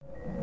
you